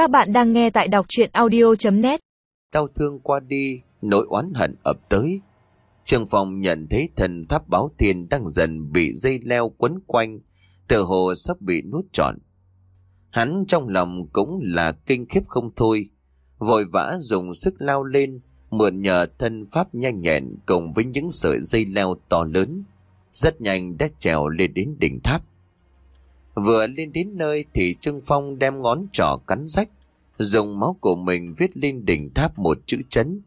Các bạn đang nghe tại đọc chuyện audio.net Đau thương qua đi, nỗi oán hận ập tới. Trương phòng nhận thấy thần tháp báo tiền đang dần bị dây leo quấn quanh, tựa hồ sắp bị nuốt trọn. Hắn trong lòng cũng là kinh khiếp không thôi, vội vã dùng sức lao lên, mượn nhờ thân pháp nhanh nhẹn cùng với những sợi dây leo to lớn. Rất nhanh đã trèo lên đến đỉnh tháp. Vừa lên đến nơi thì Trương Phong đem ngón trỏ cắn rách, dùng máu của mình viết lên đỉnh tháp một chữ chấn.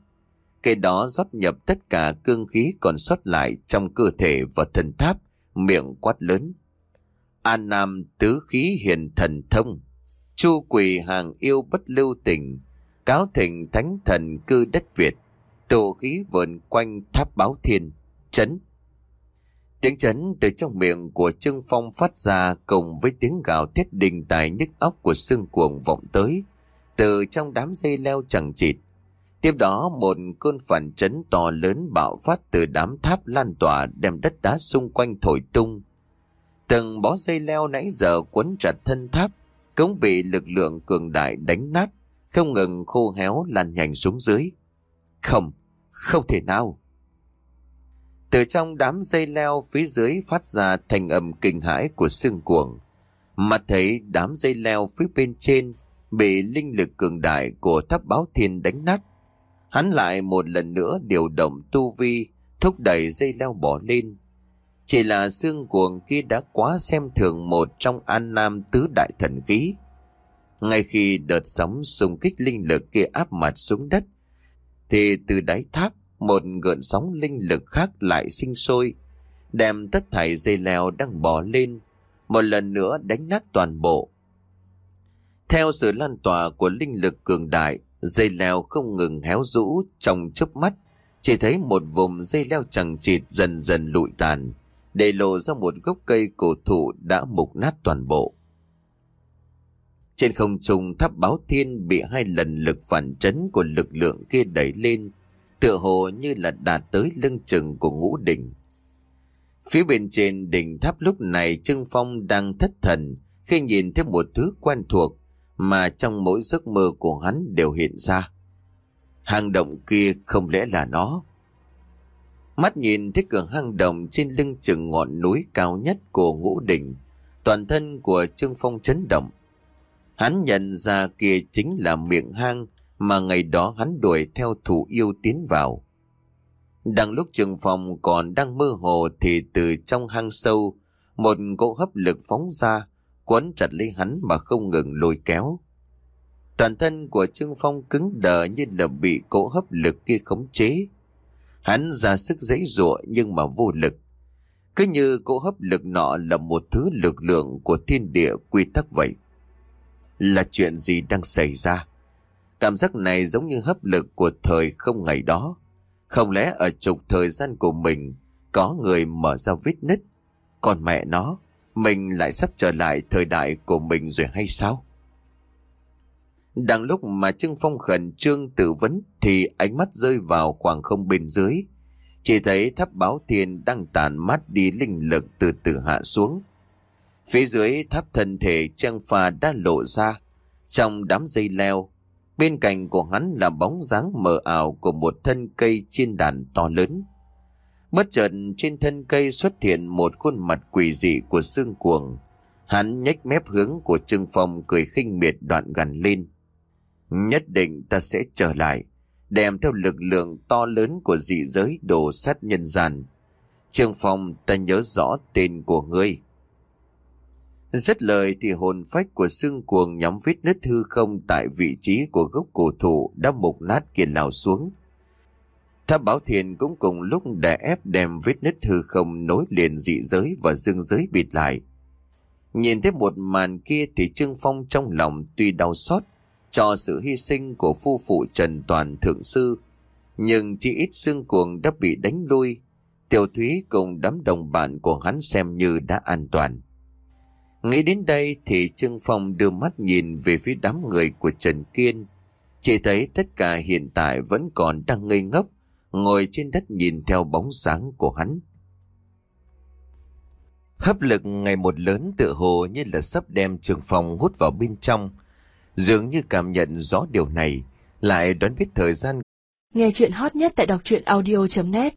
Cái đó rót nhập tất cả cương khí còn sót lại trong cơ thể và thần tháp, miệng quát lớn. An Nam tứ khí hiền thần thông, chu quỳ hàng yêu bất lưu tình, cáo thịnh thánh thần cư đất Việt, tổ khí vườn quanh tháp báo thiên, chấn. Tiếng chấn từ trong miệng của Trương Phong phát ra cùng với tiếng gào thét đình tài nhức óc của xương cuồng vọng tới, từ trong đám dây leo chẳng chịt. Tiếp đó một cơn phản chấn to lớn bạo phát từ đám tháp lan tỏa đem đất đá xung quanh thổi tung. Từng bó dây leo nãy giờ quấn chặt thân tháp, cũng bị lực lượng cường đại đánh nát, không ngừng khô héo lan nhanh xuống dưới. Không, không thể nào. Từ trong đám dây leo phía dưới phát ra thành âm kinh hãi của xương cuồng. Mà thấy đám dây leo phía bên trên bị linh lực cường đại của tháp báo thiên đánh nát. Hắn lại một lần nữa điều động tu vi, thúc đẩy dây leo bỏ lên. Chỉ là xương cuồng kia đã quá xem thường một trong an nam tứ đại thần khí. Ngay khi đợt sóng xung kích linh lực kia áp mặt xuống đất, thì từ đáy tháp một gợn sóng linh lực khác lại sinh sôi, đem tất thảy dây leo đang bò lên, một lần nữa đánh nát toàn bộ. Theo sự lan tỏa của linh lực cường đại, dây leo không ngừng héo rũ trong chớp mắt, chỉ thấy một vùng dây leo chẳng chịt dần dần lụi tàn, để lộ ra một gốc cây cổ thụ đã mục nát toàn bộ. Trên không trung tháp báo thiên bị hai lần lực phản chấn của lực lượng kia đẩy lên, tựa hồ như là đạt tới lưng chừng của ngũ đỉnh. Phía bên trên đỉnh tháp lúc này Trương Phong đang thất thần khi nhìn thấy một thứ quen thuộc mà trong mỗi giấc mơ của hắn đều hiện ra. Hang động kia không lẽ là nó? Mắt nhìn thấy cửa hang động trên lưng chừng ngọn núi cao nhất của ngũ đỉnh, toàn thân của Trương Phong chấn động. Hắn nhận ra kia chính là miệng hang mà ngày đó hắn đuổi theo thủ yêu tiến vào. Đang lúc trường phòng còn đang mơ hồ thì từ trong hang sâu, một cỗ hấp lực phóng ra, quấn chặt lấy hắn mà không ngừng lôi kéo. Toàn thân của Trương Phong cứng đờ như là bị cỗ hấp lực kia khống chế. Hắn ra sức dãy ruộng nhưng mà vô lực. Cứ như cỗ hấp lực nọ là một thứ lực lượng của thiên địa quy tắc vậy. Là chuyện gì đang xảy ra? Cảm giác này giống như hấp lực của thời không ngày đó. Không lẽ ở trục thời gian của mình có người mở ra vết nứt? Còn mẹ nó, mình lại sắp trở lại thời đại của mình rồi hay sao? Đang lúc mà Trương Phong khẩn trương tự vấn thì ánh mắt rơi vào khoảng không bên dưới. Chỉ thấy tháp báo thiên đang tàn mát đi linh lực từ từ hạ xuống. Phía dưới tháp thân thể trang pha đã lộ ra. Trong đám dây leo, Bên cạnh của hắn là bóng dáng mờ ảo của một thân cây chiên đàn to lớn. Bất chợt trên thân cây xuất hiện một khuôn mặt quỷ dị của xương cuồng. Hắn nhếch mép hướng của Trương Phong cười khinh miệt đoạn gần lên. Nhất định ta sẽ trở lại, đem theo lực lượng to lớn của dị giới đổ sát nhân gian. Trương Phong ta nhớ rõ tên của ngươi. Rất lời thì hồn phách của xương cuồng nhóm vết nứt hư không tại vị trí của gốc cổ thụ đã mục nát kia lao xuống. Tháp Bảo Thiền cũng cùng lúc đè ép đem vết nứt hư không nối liền dị giới và dương giới bịt lại. Nhìn thấy một màn kia thì Trương Phong trong lòng tuy đau xót cho sự hy sinh của phu phụ Trần Toàn Thượng Sư, nhưng chỉ ít xương cuồng đã bị đánh lui, Tiểu Thúy cùng đám đồng bạn của hắn xem như đã an toàn. Nghĩ đến đây thì Trương Phong đưa mắt nhìn về phía đám người của Trần Kiên. Chỉ thấy tất cả hiện tại vẫn còn đang ngây ngốc, ngồi trên đất nhìn theo bóng sáng của hắn. Hấp lực ngày một lớn tự hồ như là sắp đem Trương Phong hút vào bên trong. Dường như cảm nhận rõ điều này, lại đoán biết thời gian Nghe chuyện hot nhất tại đọc truyện audio.net